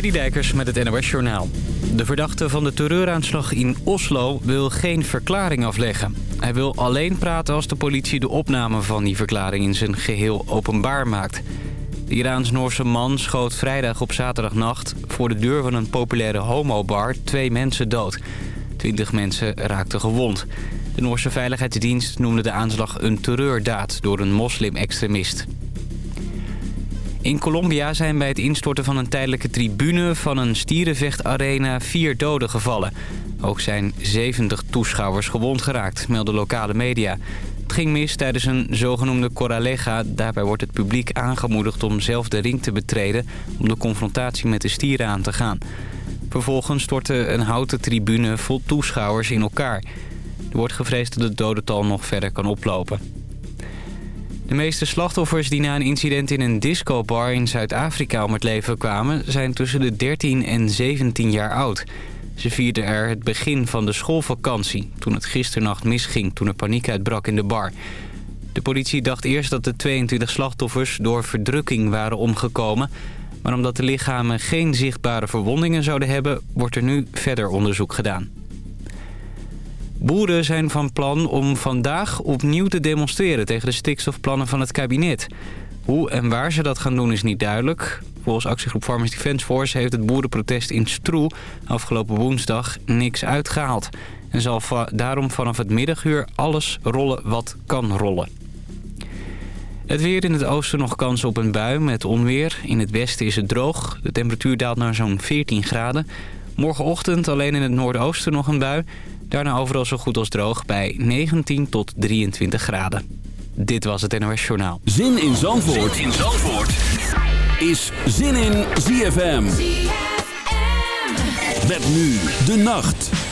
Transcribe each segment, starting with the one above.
Dijkers met het NOS Journaal. De verdachte van de terreuraanslag in Oslo wil geen verklaring afleggen. Hij wil alleen praten als de politie de opname van die verklaring in zijn geheel openbaar maakt. De Iraans-Noorse man schoot vrijdag op zaterdagnacht... voor de deur van een populaire homobar twee mensen dood. Twintig mensen raakten gewond. De Noorse Veiligheidsdienst noemde de aanslag een terreurdaad door een moslim-extremist. In Colombia zijn bij het instorten van een tijdelijke tribune van een stierenvechtarena vier doden gevallen. Ook zijn 70 toeschouwers gewond geraakt, melden lokale media. Het ging mis tijdens een zogenoemde corraleja. Daarbij wordt het publiek aangemoedigd om zelf de ring te betreden... om de confrontatie met de stieren aan te gaan. Vervolgens stortte een houten tribune vol toeschouwers in elkaar. Er wordt gevreesd dat het dodental nog verder kan oplopen. De meeste slachtoffers die na een incident in een discobar in Zuid-Afrika om het leven kwamen... zijn tussen de 13 en 17 jaar oud. Ze vierden er het begin van de schoolvakantie... toen het gisternacht misging toen er paniek uitbrak in de bar. De politie dacht eerst dat de 22 slachtoffers door verdrukking waren omgekomen... maar omdat de lichamen geen zichtbare verwondingen zouden hebben... wordt er nu verder onderzoek gedaan. Boeren zijn van plan om vandaag opnieuw te demonstreren tegen de stikstofplannen van het kabinet. Hoe en waar ze dat gaan doen is niet duidelijk. Volgens actiegroep Farmers Defence Force heeft het boerenprotest in Stroe afgelopen woensdag niks uitgehaald. En zal daarom vanaf het middaguur alles rollen wat kan rollen. Het weer in het oosten nog kans op een bui met onweer. In het westen is het droog. De temperatuur daalt naar zo'n 14 graden. Morgenochtend alleen in het noordoosten nog een bui. Daarna overal zo goed als droog bij 19 tot 23 graden. Dit was het NOS Journaal. Zin in Zandvoort, zin in Zandvoort. is Zin in ZFM. ZFM. Met nu de nacht.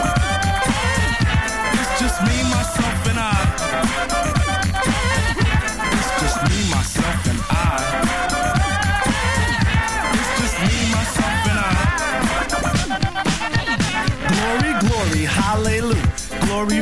hallelujah. Glory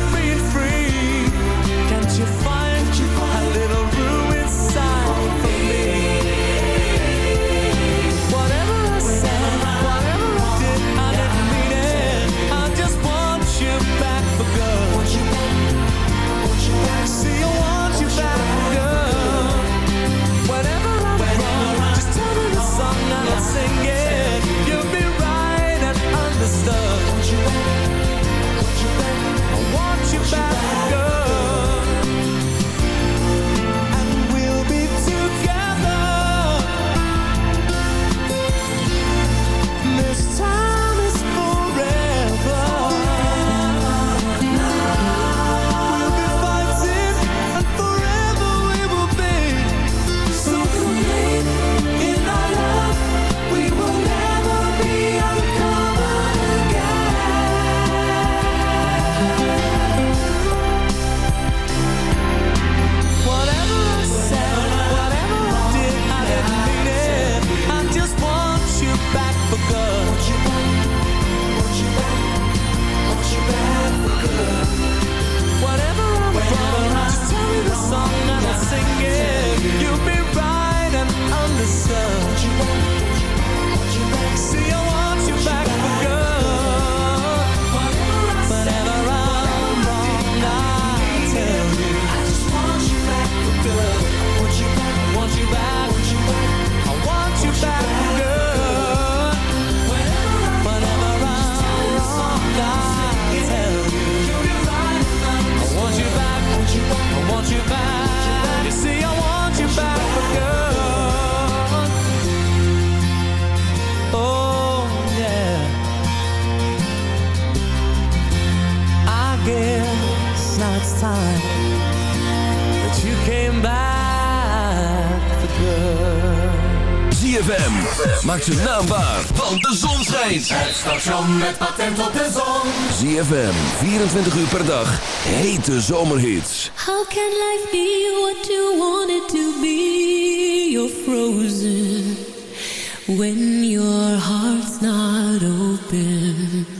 24 uur per dag hete zomerhits. How can life be what you want it to be? You're frozen when your heart's not open.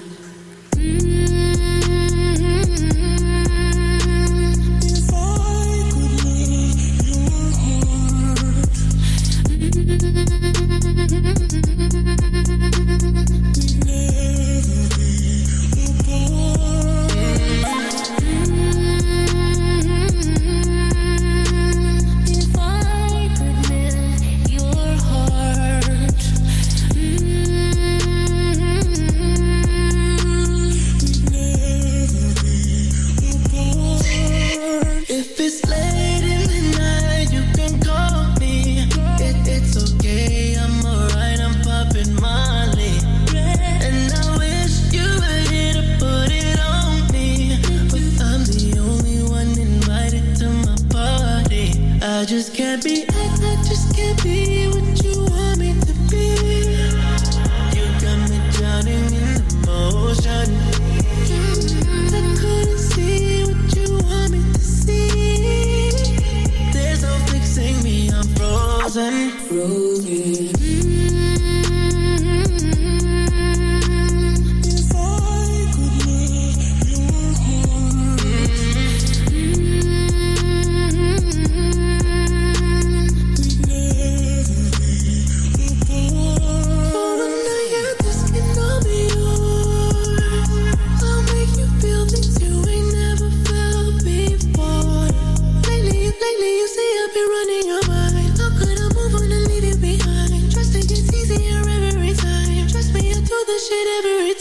it every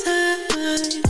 time.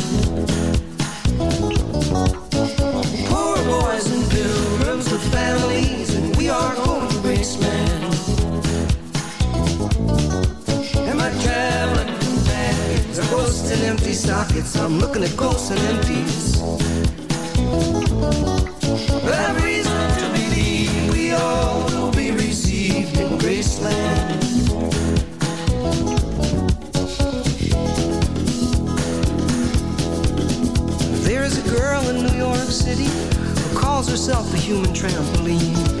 are ghosts in empty sockets. I'm looking at ghosts and empties. Have reason to believe we all will be received in Graceland. There is a girl in New York City who calls herself a human trampoline.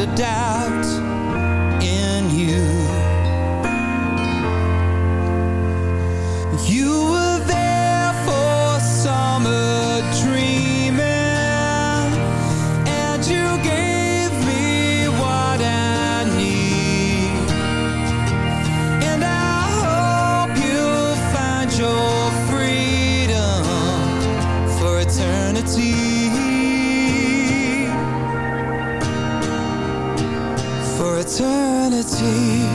The young before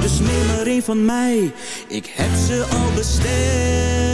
Dus neem er een van mij, ik heb ze al besteld.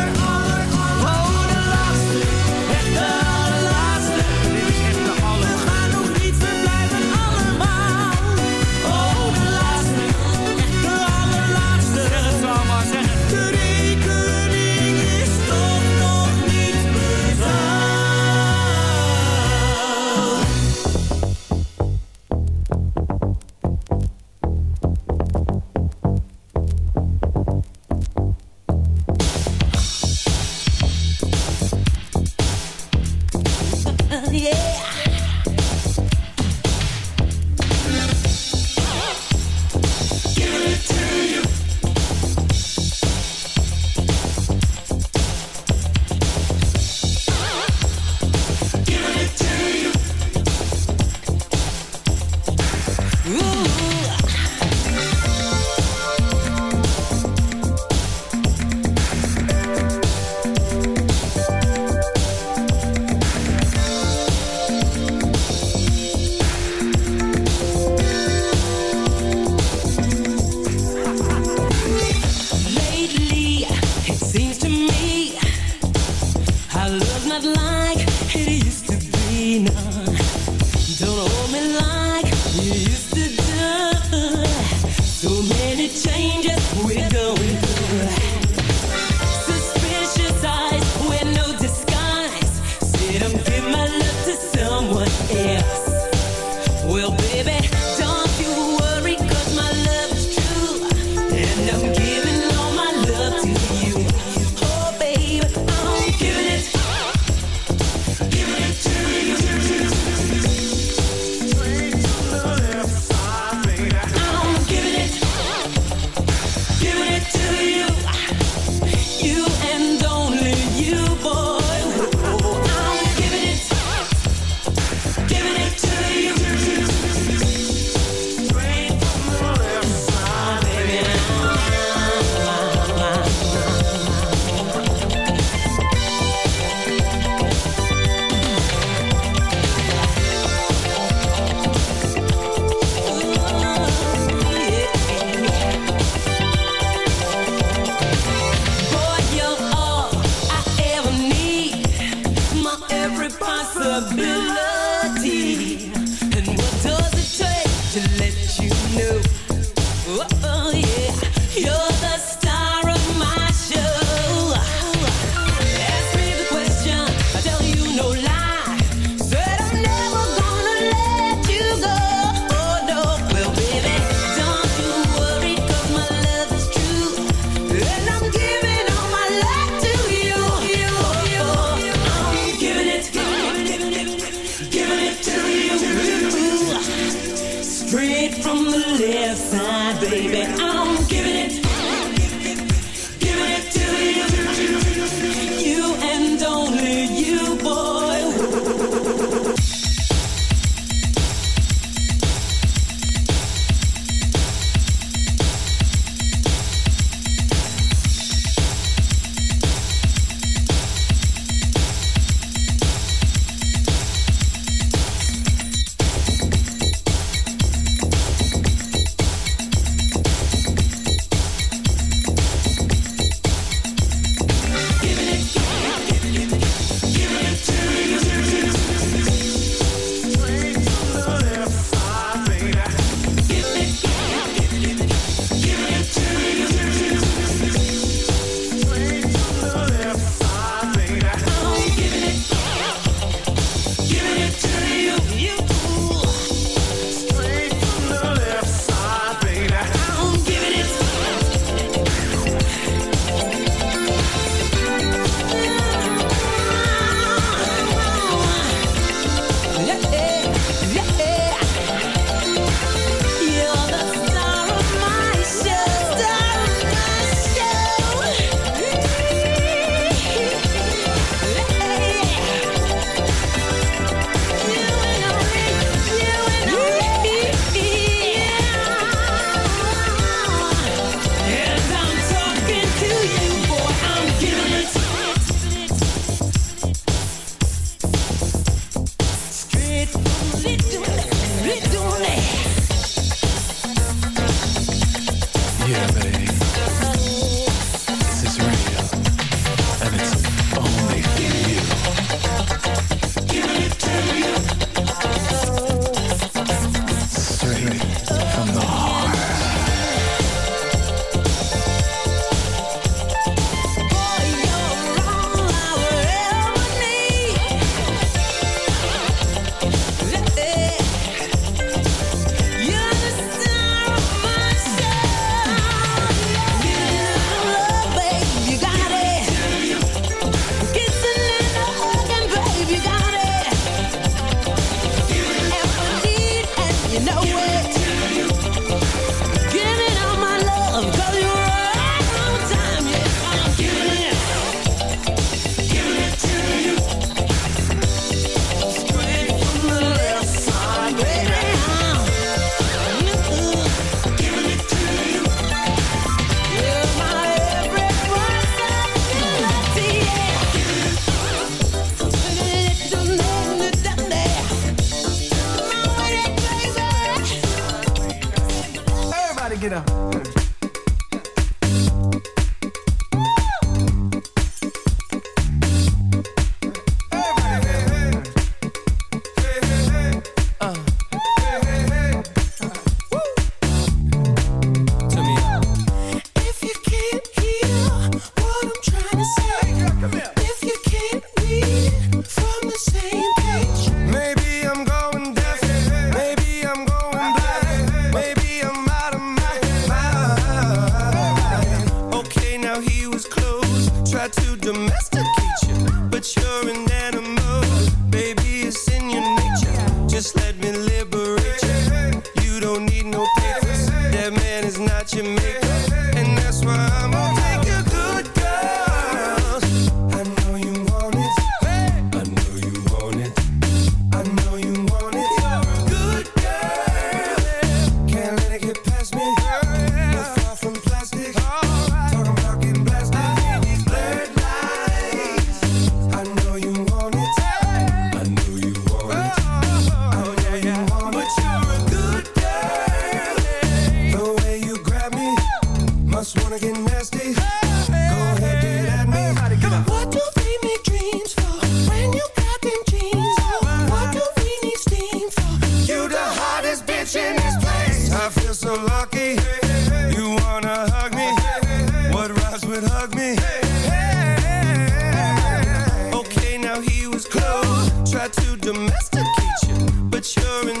it.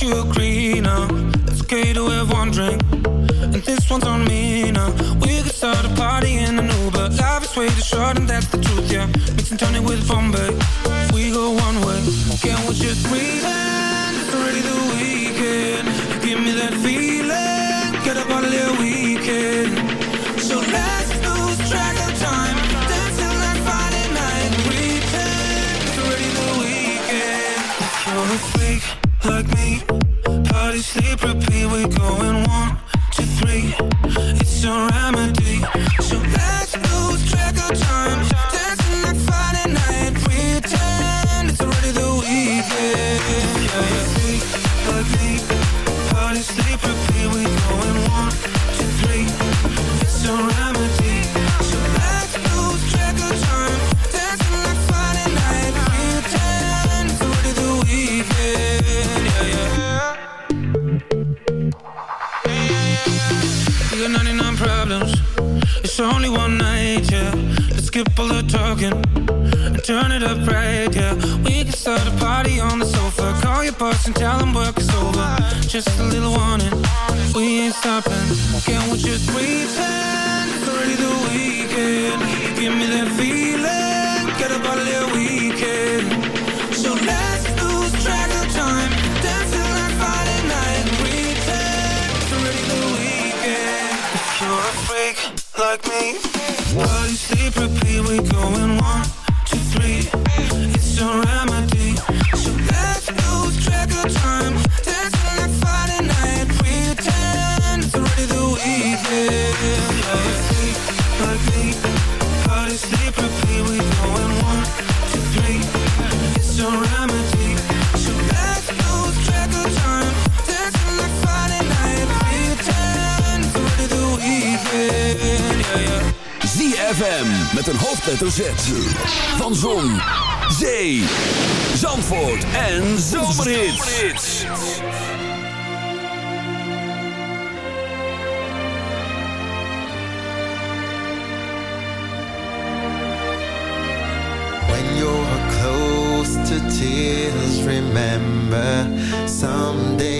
Don't you agree now? It's okay to have one drink. And this one's on me now. We could start a party in an Uber. Life is way too short, and that's the truth, yeah. Mix and tonic with Bombay. We go one way. Can't we Can start a party on the sofa. Call your boss and tell him work is over. Just a little warning, we ain't stopping. Can we just pretend it's already the weekend? Give me that feeling, get up out of weekend. So let's lose track of time. Dancing like Friday night. Pretend it's already the weekend. If you're a freak like me, body sleep repeat. We going one, met een hoofdletter Z. Van Zon, Zee, Zandvoort en Zomerhits. When you're close to tears, remember someday